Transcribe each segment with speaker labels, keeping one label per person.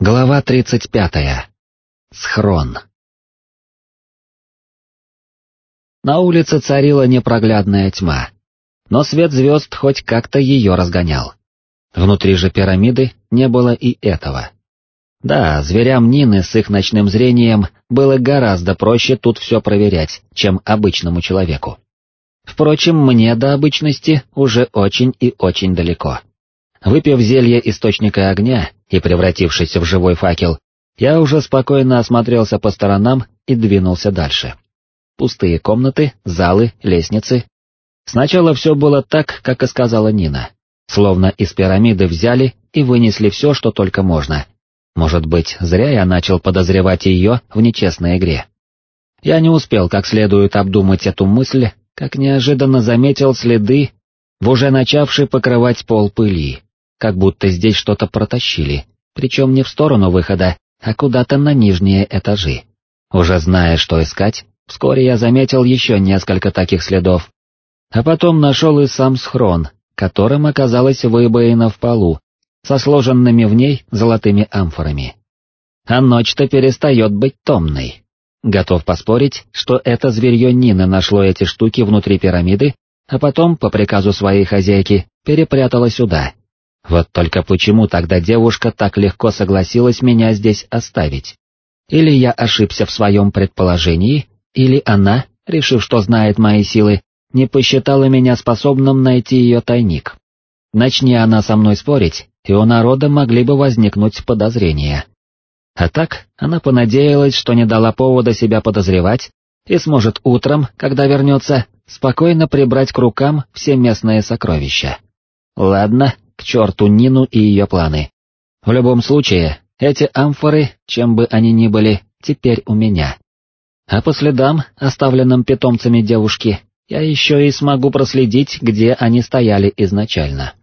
Speaker 1: Глава 35. Схрон. На улице царила непроглядная тьма, но свет звезд хоть как-то ее разгонял. Внутри же пирамиды не было и этого. Да, зверям Нины с их ночным зрением было гораздо проще тут все проверять, чем обычному человеку. Впрочем, мне до обычности уже очень и очень далеко. Выпив зелье источника огня и превратившись в живой факел, я уже спокойно осмотрелся по сторонам и двинулся дальше. Пустые комнаты, залы, лестницы. Сначала все было так, как и сказала Нина. Словно из пирамиды взяли и вынесли все, что только можно. Может быть, зря я начал подозревать ее в нечестной игре. Я не успел как следует обдумать эту мысль, как неожиданно заметил следы в уже начавшей покрывать пол пыли как будто здесь что-то протащили, причем не в сторону выхода, а куда-то на нижние этажи. Уже зная, что искать, вскоре я заметил еще несколько таких следов. А потом нашел и сам схрон, которым оказалась выбоина в полу, со сложенными в ней золотыми амфорами. А ночь-то перестает быть томной. Готов поспорить, что это зверье Нина нашло эти штуки внутри пирамиды, а потом, по приказу своей хозяйки, перепрятало сюда, вот только почему тогда девушка так легко согласилась меня здесь оставить? Или я ошибся в своем предположении, или она, решив, что знает мои силы, не посчитала меня способным найти ее тайник. Начни она со мной спорить, и у народа могли бы возникнуть подозрения. А так, она понадеялась, что не дала повода себя подозревать, и сможет утром, когда вернется, спокойно прибрать к рукам все местные сокровища. Ладно, к черту Нину и ее планы. В любом случае, эти амфоры, чем бы они ни были, теперь у меня. А по следам, оставленным питомцами девушки, я еще и смогу проследить, где они стояли изначально.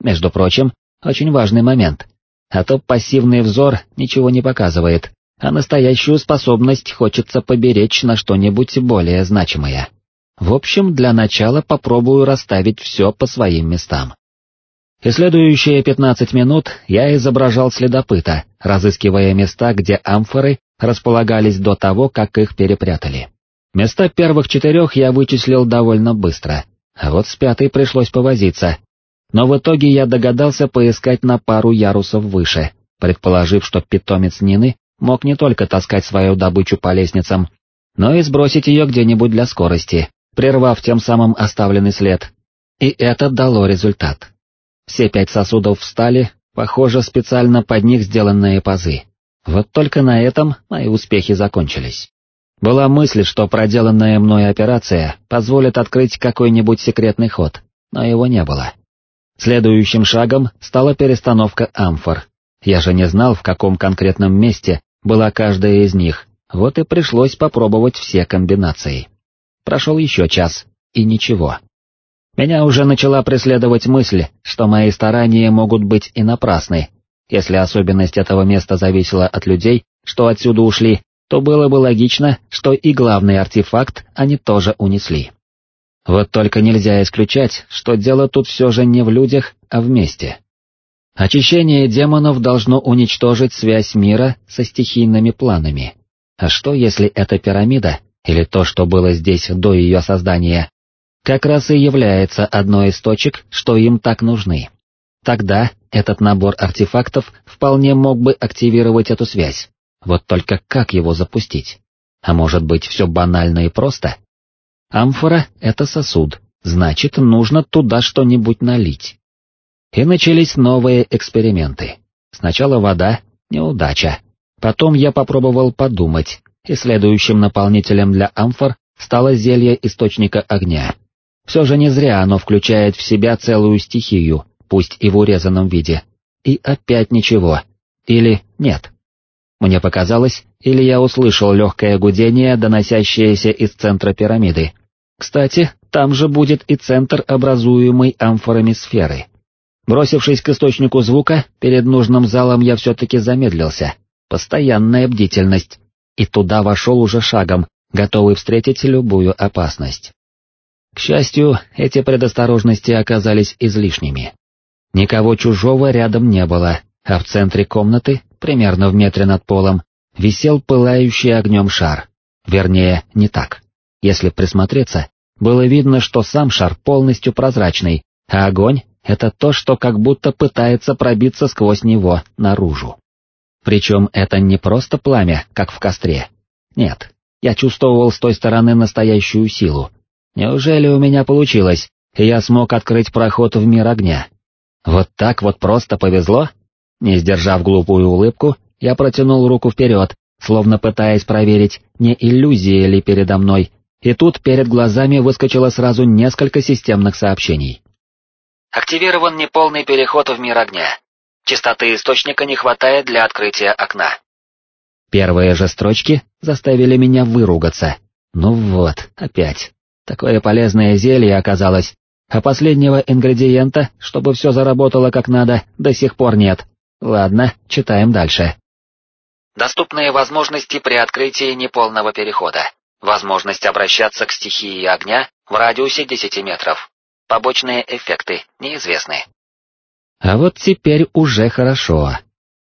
Speaker 1: Между прочим, очень важный момент. А то пассивный взор ничего не показывает, а настоящую способность хочется поберечь на что-нибудь более значимое. В общем, для начала попробую расставить все по своим местам. И следующие пятнадцать минут я изображал следопыта, разыскивая места, где амфоры располагались до того, как их перепрятали. Места первых четырех я вычислил довольно быстро, а вот с пятой пришлось повозиться. Но в итоге я догадался поискать на пару ярусов выше, предположив, что питомец Нины мог не только таскать свою добычу по лестницам, но и сбросить ее где-нибудь для скорости, прервав тем самым оставленный след. И это дало результат. Все пять сосудов встали, похоже, специально под них сделанные пазы. Вот только на этом мои успехи закончились. Была мысль, что проделанная мной операция позволит открыть какой-нибудь секретный ход, но его не было. Следующим шагом стала перестановка амфор. Я же не знал, в каком конкретном месте была каждая из них, вот и пришлось попробовать все комбинации. Прошел еще час, и ничего. Меня уже начала преследовать мысль, что мои старания могут быть и напрасны. Если особенность этого места зависела от людей, что отсюда ушли, то было бы логично, что и главный артефакт они тоже унесли. Вот только нельзя исключать, что дело тут все же не в людях, а в месте. Очищение демонов должно уничтожить связь мира со стихийными планами. А что если эта пирамида, или то, что было здесь до ее создания, как раз и является одной из точек, что им так нужны. Тогда этот набор артефактов вполне мог бы активировать эту связь. Вот только как его запустить? А может быть все банально и просто? Амфора — это сосуд, значит, нужно туда что-нибудь налить. И начались новые эксперименты. Сначала вода — неудача. Потом я попробовал подумать, и следующим наполнителем для амфор стало зелье источника огня. Все же не зря оно включает в себя целую стихию, пусть и в урезанном виде. И опять ничего. Или нет. Мне показалось, или я услышал легкое гудение, доносящееся из центра пирамиды. Кстати, там же будет и центр, образуемый амфорами сферы. Бросившись к источнику звука, перед нужным залом я все-таки замедлился. Постоянная бдительность. И туда вошел уже шагом, готовый встретить любую опасность. К счастью, эти предосторожности оказались излишними. Никого чужого рядом не было, а в центре комнаты, примерно в метре над полом, висел пылающий огнем шар. Вернее, не так. Если присмотреться, было видно, что сам шар полностью прозрачный, а огонь — это то, что как будто пытается пробиться сквозь него наружу. Причем это не просто пламя, как в костре. Нет, я чувствовал с той стороны настоящую силу. Неужели у меня получилось, и я смог открыть проход в мир огня? Вот так вот просто повезло? Не сдержав глупую улыбку, я протянул руку вперед, словно пытаясь проверить, не иллюзия ли передо мной, и тут перед глазами выскочило сразу несколько системных сообщений.
Speaker 2: Активирован неполный переход в мир огня. Частоты источника не хватает для открытия окна.
Speaker 1: Первые же строчки заставили меня выругаться. Ну вот, опять. Такое полезное зелье оказалось, а последнего ингредиента, чтобы все заработало как надо, до сих пор нет. Ладно, читаем дальше.
Speaker 2: Доступные возможности при открытии неполного перехода. Возможность обращаться к стихии огня в радиусе 10 метров. Побочные эффекты неизвестны.
Speaker 1: А вот теперь уже хорошо.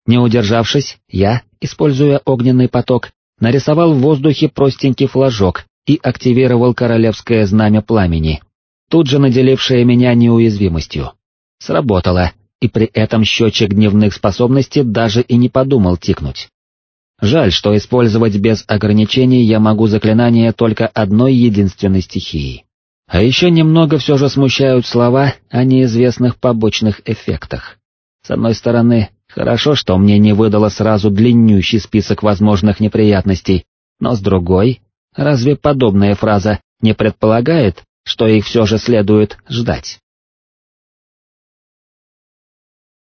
Speaker 1: Не удержавшись, я, используя огненный поток, нарисовал в воздухе простенький флажок и активировал королевское знамя пламени, тут же наделившее меня неуязвимостью. Сработало, и при этом счетчик дневных способностей даже и не подумал тикнуть. Жаль, что использовать без ограничений я могу заклинание только одной единственной стихии. А еще немного все же смущают слова о неизвестных побочных эффектах. С одной стороны, Хорошо, что мне не выдало сразу длиннющий список возможных неприятностей, но с другой, разве подобная фраза не предполагает, что их все же следует ждать?